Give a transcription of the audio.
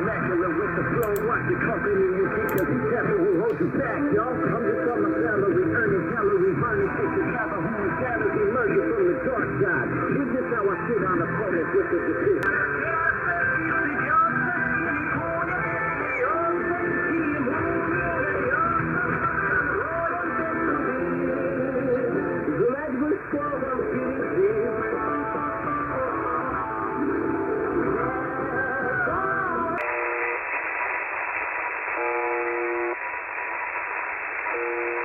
immaculate with the flow, watch the company, you keep. that the devil who holds you back, y'all. I'm just on my salary, earning calories, burning shit to have a homicidal emerging from the dark side. This is how I sit on opponents with the defeat. you